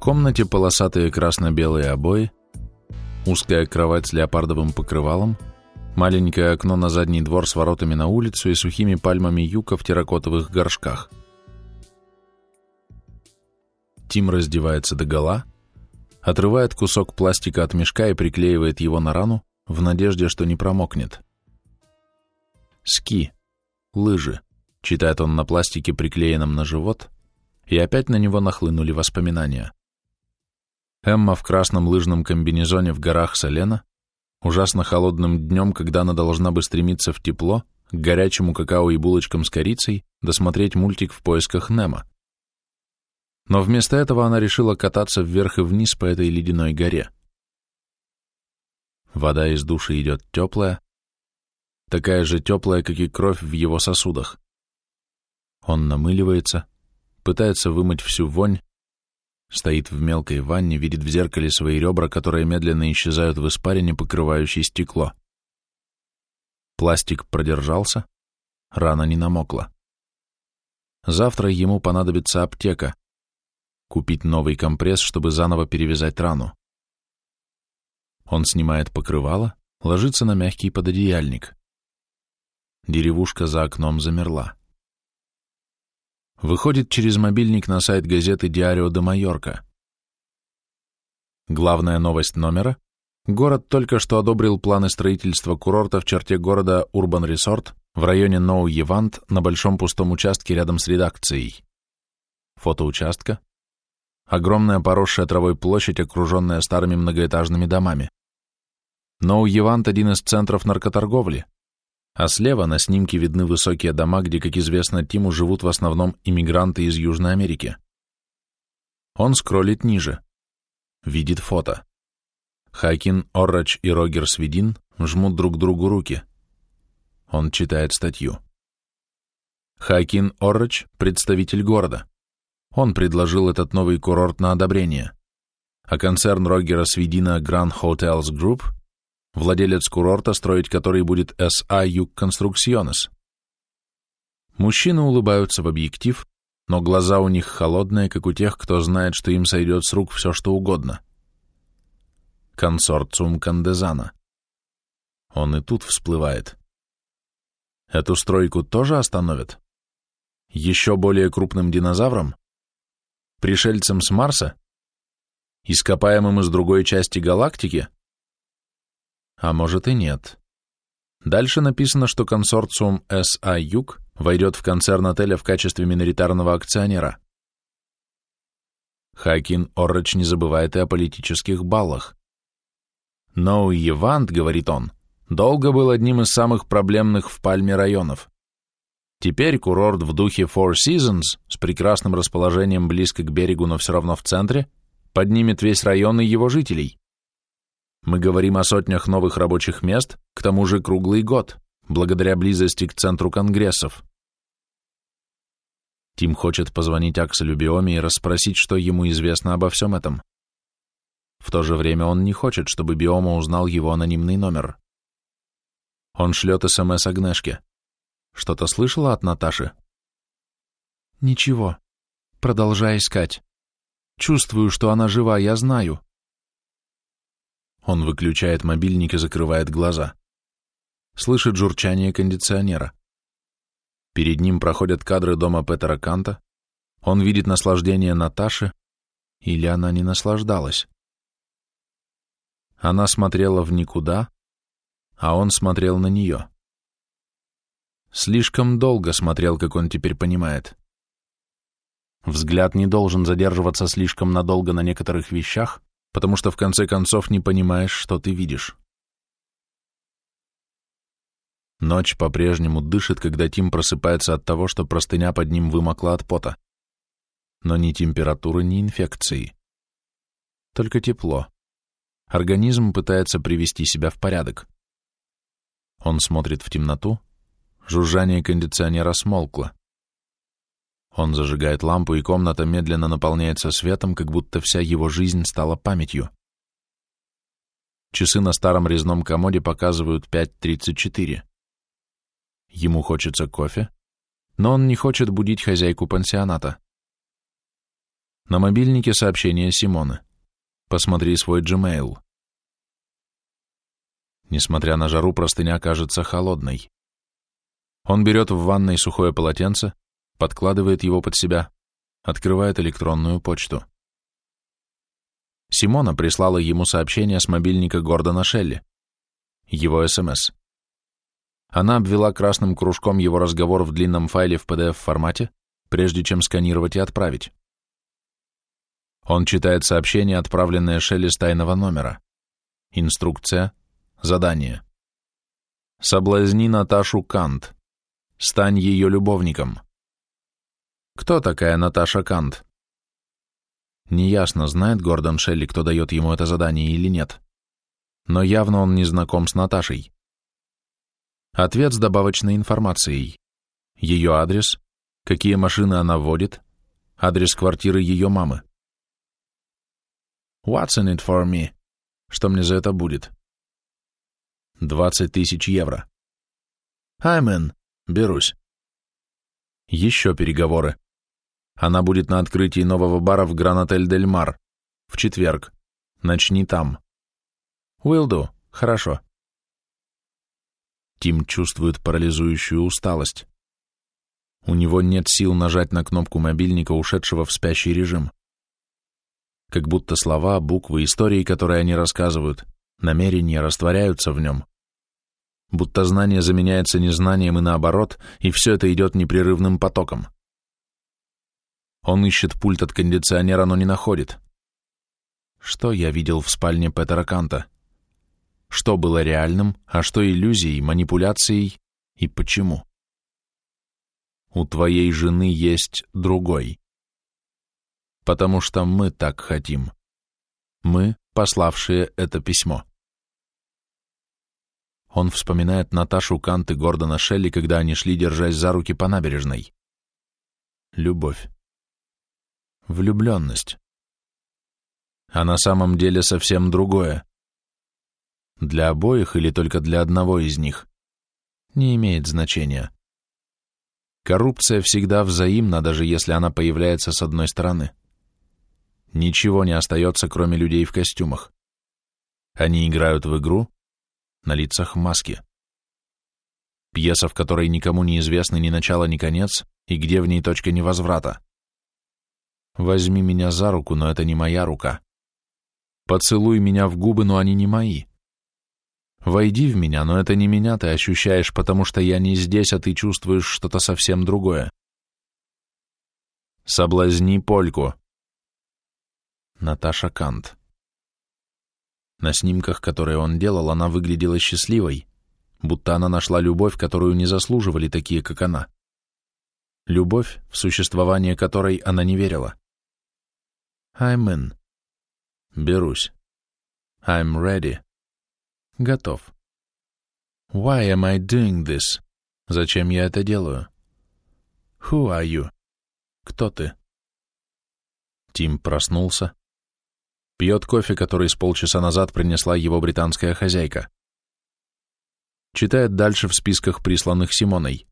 комнате полосатые красно-белые обои, узкая кровать с леопардовым покрывалом, маленькое окно на задний двор с воротами на улицу и сухими пальмами юка в терракотовых горшках. Тим раздевается догола, отрывает кусок пластика от мешка и приклеивает его на рану в надежде, что не промокнет. «Ски», «лыжи», — читает он на пластике, приклеенном на живот, и опять на него нахлынули воспоминания. Эмма в красном лыжном комбинезоне в горах Солена, ужасно холодным днем, когда она должна бы стремиться в тепло, к горячему какао и булочкам с корицей, досмотреть мультик в поисках Немо. Но вместо этого она решила кататься вверх и вниз по этой ледяной горе. Вода из души идет теплая, такая же теплая, как и кровь в его сосудах. Он намыливается, пытается вымыть всю вонь, Стоит в мелкой ванне, видит в зеркале свои ребра, которые медленно исчезают в испарине, покрывающей стекло. Пластик продержался, рана не намокла. Завтра ему понадобится аптека. Купить новый компресс, чтобы заново перевязать рану. Он снимает покрывало, ложится на мягкий пододеяльник. Деревушка за окном замерла выходит через мобильник на сайт газеты «Диарио де Майорка». Главная новость номера – город только что одобрил планы строительства курорта в черте города Урбан Resort в районе Ноу-Евант на большом пустом участке рядом с редакцией. Фото участка. Огромная поросшая травой площадь, окруженная старыми многоэтажными домами. Ноу-Евант – один из центров наркоторговли – а слева на снимке видны высокие дома, где, как известно Тиму, живут в основном иммигранты из Южной Америки. Он скроллит ниже. Видит фото. Хакин, Оррач и Рогер Свидин жмут друг другу руки. Он читает статью. Хакин Оррач – представитель города. Он предложил этот новый курорт на одобрение. А концерн Рогера Свидина Grand Hotels Group владелец курорта, строить который будет S.A. Юг Конструкционес. Мужчины улыбаются в объектив, но глаза у них холодные, как у тех, кто знает, что им сойдет с рук все, что угодно. Консорциум Кандезана. Он и тут всплывает. Эту стройку тоже остановят? Еще более крупным динозавром? Пришельцем с Марса? Ископаемым из другой части галактики? А может и нет. Дальше написано, что консорциум SA Юг войдет в концерн отеля в качестве миноритарного акционера. Хакин Оррач не забывает и о политических баллах. Но Евант, говорит он, долго был одним из самых проблемных в Пальме районов. Теперь курорт в духе Four Seasons с прекрасным расположением близко к берегу, но все равно в центре, поднимет весь район и его жителей. Мы говорим о сотнях новых рабочих мест, к тому же круглый год, благодаря близости к центру конгрессов. Тим хочет позвонить Акселю Биоми и расспросить, что ему известно обо всем этом. В то же время он не хочет, чтобы Биома узнал его анонимный номер. Он шлет СМС Агнешке. Что-то слышала от Наташи? Ничего. Продолжай искать. Чувствую, что она жива, я знаю. Он выключает мобильник и закрывает глаза. Слышит журчание кондиционера. Перед ним проходят кадры дома Петера Канта. Он видит наслаждение Наташи, или она не наслаждалась. Она смотрела в никуда, а он смотрел на нее. Слишком долго смотрел, как он теперь понимает. Взгляд не должен задерживаться слишком надолго на некоторых вещах, потому что в конце концов не понимаешь, что ты видишь. Ночь по-прежнему дышит, когда Тим просыпается от того, что простыня под ним вымокла от пота. Но ни температуры, ни инфекции. Только тепло. Организм пытается привести себя в порядок. Он смотрит в темноту, жужжание кондиционера смолкло. Он зажигает лампу, и комната медленно наполняется светом, как будто вся его жизнь стала памятью. Часы на старом резном комоде показывают 5.34. Ему хочется кофе, но он не хочет будить хозяйку пансионата. На мобильнике сообщение Симоны. Посмотри свой Gmail. Несмотря на жару, простыня кажется холодной. Он берет в ванной сухое полотенце, подкладывает его под себя, открывает электронную почту. Симона прислала ему сообщение с мобильника Гордона Шелли. Его СМС. Она обвела красным кружком его разговор в длинном файле в PDF-формате, прежде чем сканировать и отправить. Он читает сообщение, отправленное Шелли с тайного номера. Инструкция. Задание. Соблазни Наташу Кант. Стань ее любовником. Кто такая Наташа Кант? Неясно, знает Гордон Шелли, кто дает ему это задание или нет. Но явно он не знаком с Наташей. Ответ с добавочной информацией. Ее адрес, какие машины она водит, адрес квартиры ее мамы. What's in it for me? Что мне за это будет? 20 тысяч евро. I'm in. Берусь. Еще переговоры. Она будет на открытии нового бара в Гранатель Дель Мар. В четверг. Начни там. Will do. Хорошо. Тим чувствует парализующую усталость. У него нет сил нажать на кнопку мобильника, ушедшего в спящий режим. Как будто слова, буквы, истории, которые они рассказывают, намерения растворяются в нем. Будто знание заменяется незнанием и наоборот, и все это идет непрерывным потоком. Он ищет пульт от кондиционера, но не находит. Что я видел в спальне Петера Канта? Что было реальным, а что иллюзией, манипуляцией и почему? У твоей жены есть другой. Потому что мы так хотим. Мы, пославшие это письмо. Он вспоминает Наташу Кант и Гордона Шелли, когда они шли, держась за руки по набережной. Любовь влюбленность. А на самом деле совсем другое. Для обоих или только для одного из них не имеет значения. Коррупция всегда взаимна, даже если она появляется с одной стороны. Ничего не остается, кроме людей в костюмах. Они играют в игру, на лицах маски. Пьеса, в которой никому не известны ни начало, ни конец, и где в ней точка невозврата. Возьми меня за руку, но это не моя рука. Поцелуй меня в губы, но они не мои. Войди в меня, но это не меня ты ощущаешь, потому что я не здесь, а ты чувствуешь что-то совсем другое. Соблазни польку. Наташа Кант. На снимках, которые он делал, она выглядела счастливой, будто она нашла любовь, которую не заслуживали такие, как она. Любовь, в существование которой она не верила. I'm in. Берусь. I'm ready. Готов. Why am I doing this? Зачем я это делаю? Who are you? Кто ты? Тим проснулся. Пьет кофе, который с полчаса назад принесла его британская хозяйка. Читает дальше в списках, присланных Симоной.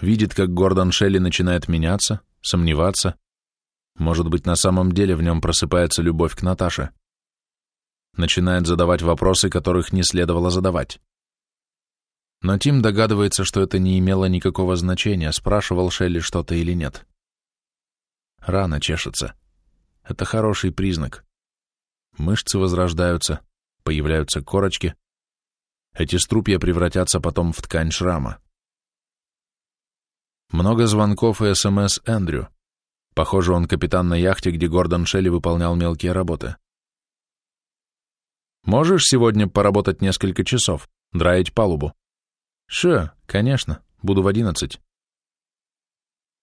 Видит, как Гордон Шелли начинает меняться, сомневаться, может быть, на самом деле в нем просыпается любовь к Наташе. Начинает задавать вопросы, которых не следовало задавать. Но Тим догадывается, что это не имело никакого значения, спрашивал Шелли что-то или нет. Рано чешется. Это хороший признак. Мышцы возрождаются, появляются корочки. Эти струпья превратятся потом в ткань шрама. Много звонков и СМС Эндрю. Похоже, он капитан на яхте, где Гордон Шелли выполнял мелкие работы. «Можешь сегодня поработать несколько часов, драить палубу?» «Ше, конечно, буду в одиннадцать».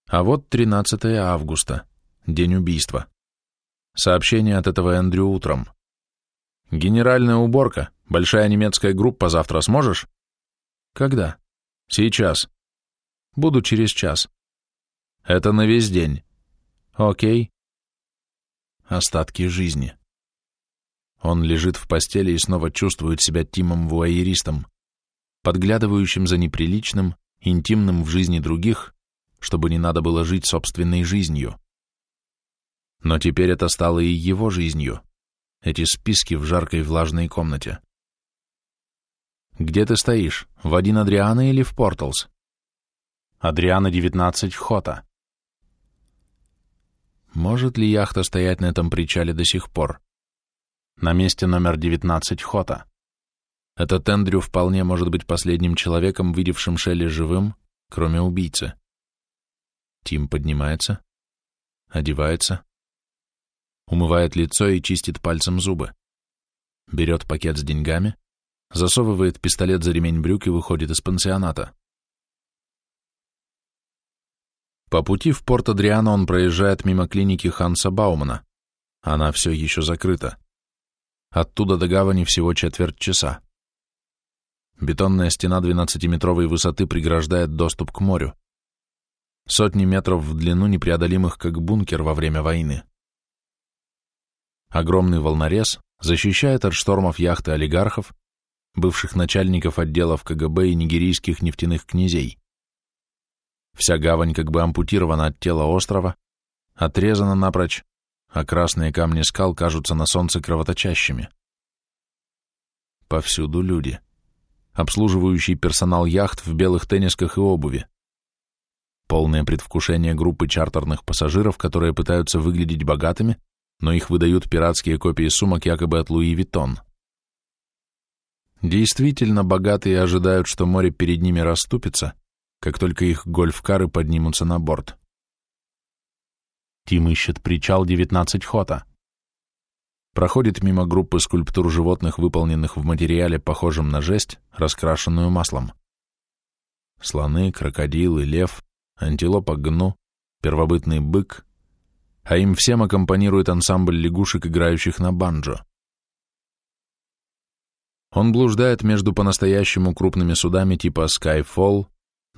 А вот 13 августа, день убийства. Сообщение от этого Эндрю утром. «Генеральная уборка, большая немецкая группа, завтра сможешь?» «Когда?» «Сейчас». «Буду через час». «Это на весь день. Окей. Остатки жизни. Он лежит в постели и снова чувствует себя Тимом-вуайеристом, подглядывающим за неприличным, интимным в жизни других, чтобы не надо было жить собственной жизнью. Но теперь это стало и его жизнью. Эти списки в жаркой влажной комнате. «Где ты стоишь? В один Адриана или в Порталс?» «Адриана, 19, Хота». Может ли яхта стоять на этом причале до сих пор? На месте номер 19 Хота. Этот Эндрю вполне может быть последним человеком, видевшим Шелли живым, кроме убийцы. Тим поднимается, одевается, умывает лицо и чистит пальцем зубы. Берет пакет с деньгами, засовывает пистолет за ремень брюк и выходит из пансионата. По пути в Порт-Адриано он проезжает мимо клиники Ханса Баумана. Она все еще закрыта. Оттуда до гавани всего четверть часа. Бетонная стена 12-метровой высоты преграждает доступ к морю. Сотни метров в длину, непреодолимых как бункер во время войны. Огромный волнорез защищает от штормов яхты олигархов, бывших начальников отделов КГБ и нигерийских нефтяных князей. Вся гавань как бы ампутирована от тела острова, отрезана напрочь, а красные камни скал кажутся на солнце кровоточащими. Повсюду люди. Обслуживающий персонал яхт в белых теннисках и обуви. Полное предвкушение группы чартерных пассажиров, которые пытаются выглядеть богатыми, но их выдают пиратские копии сумок якобы от Луи Виттон. Действительно, богатые ожидают, что море перед ними расступится, как только их гольф-кары поднимутся на борт. Тим ищет причал 19 Хота. Проходит мимо группы скульптур животных, выполненных в материале, похожем на жесть, раскрашенную маслом. Слоны, крокодилы, лев, антилопа гну, первобытный бык, а им всем аккомпанирует ансамбль лягушек, играющих на банджо. Он блуждает между по-настоящему крупными судами типа Skyfall,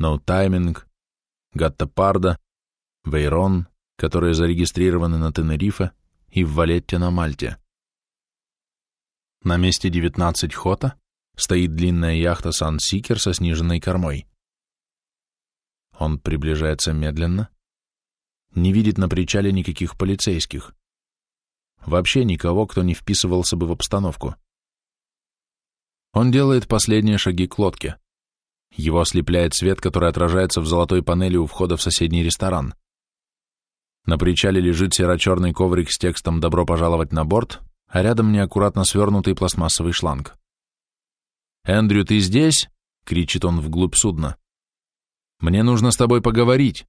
No Timing, Гаттапарда, Вейрон, которые зарегистрированы на Тенерифе и в Валетте на Мальте. На месте 19 Хота стоит длинная яхта Сан-Сикер со сниженной кормой. Он приближается медленно, не видит на причале никаких полицейских. Вообще никого, кто не вписывался бы в обстановку. Он делает последние шаги к лодке. Его ослепляет свет, который отражается в золотой панели у входа в соседний ресторан. На причале лежит серо-черный коврик с текстом «Добро пожаловать на борт», а рядом неаккуратно свернутый пластмассовый шланг. «Эндрю, ты здесь?» — кричит он вглубь судна. «Мне нужно с тобой поговорить».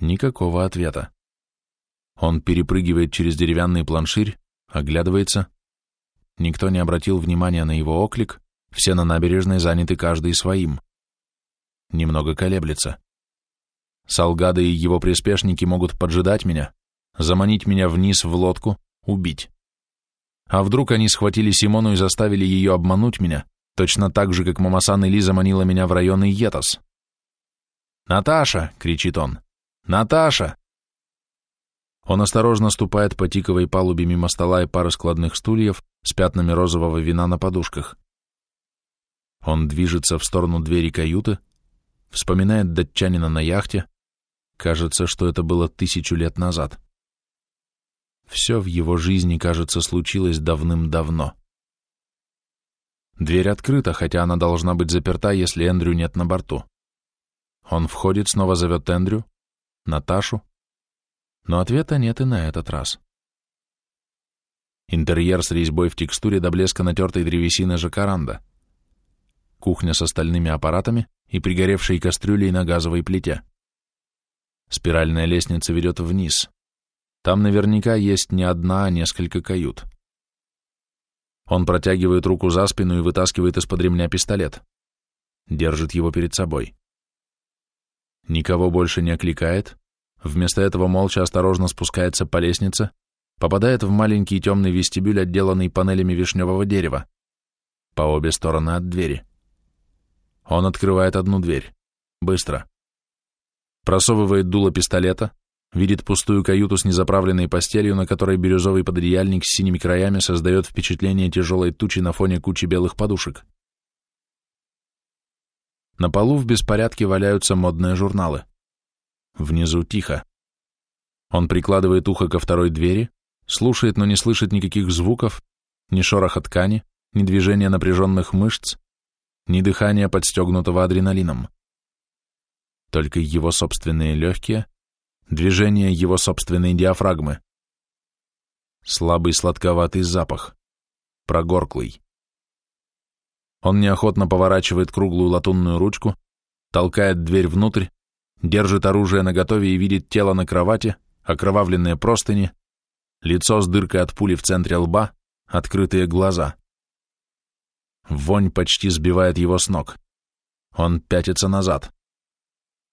Никакого ответа. Он перепрыгивает через деревянный планширь, оглядывается. Никто не обратил внимания на его оклик, все на набережной заняты каждый своим. Немного колеблется. Салгада и его приспешники могут поджидать меня, заманить меня вниз в лодку, убить. А вдруг они схватили Симону и заставили ее обмануть меня, точно так же, как Мамасан Ли заманила меня в район Йетас? «Наташа!» — кричит он. «Наташа!» Он осторожно ступает по тиковой палубе мимо стола и пары складных стульев с пятнами розового вина на подушках. Он движется в сторону двери каюты, вспоминает датчанина на яхте, Кажется, что это было тысячу лет назад. Все в его жизни, кажется, случилось давным-давно. Дверь открыта, хотя она должна быть заперта, если Эндрю нет на борту. Он входит, снова зовет Эндрю, Наташу, но ответа нет и на этот раз. Интерьер с резьбой в текстуре до блеска натертой древесины жакаранда. Кухня с остальными аппаратами и пригоревшей кастрюлей на газовой плите. Спиральная лестница ведет вниз. Там наверняка есть не одна, а несколько кают. Он протягивает руку за спину и вытаскивает из-под ремня пистолет. Держит его перед собой. Никого больше не окликает. Вместо этого молча осторожно спускается по лестнице, попадает в маленький темный вестибюль, отделанный панелями вишневого дерева, по обе стороны от двери. Он открывает одну дверь. Быстро просовывает дуло пистолета, видит пустую каюту с незаправленной постелью, на которой бирюзовый пододеяльник с синими краями создает впечатление тяжелой тучи на фоне кучи белых подушек. На полу в беспорядке валяются модные журналы. Внизу тихо. Он прикладывает ухо ко второй двери, слушает, но не слышит никаких звуков, ни шороха ткани, ни движения напряженных мышц, ни дыхания, подстегнутого адреналином. Только его собственные легкие, движение его собственной диафрагмы. Слабый сладковатый запах, прогорклый. Он неохотно поворачивает круглую латунную ручку, толкает дверь внутрь, держит оружие наготове и видит тело на кровати, окровавленные простыни, лицо с дыркой от пули в центре лба, открытые глаза. Вонь почти сбивает его с ног. Он пятится назад.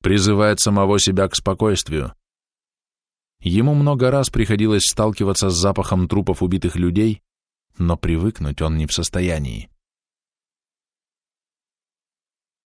Призывает самого себя к спокойствию. Ему много раз приходилось сталкиваться с запахом трупов убитых людей, но привыкнуть он не в состоянии.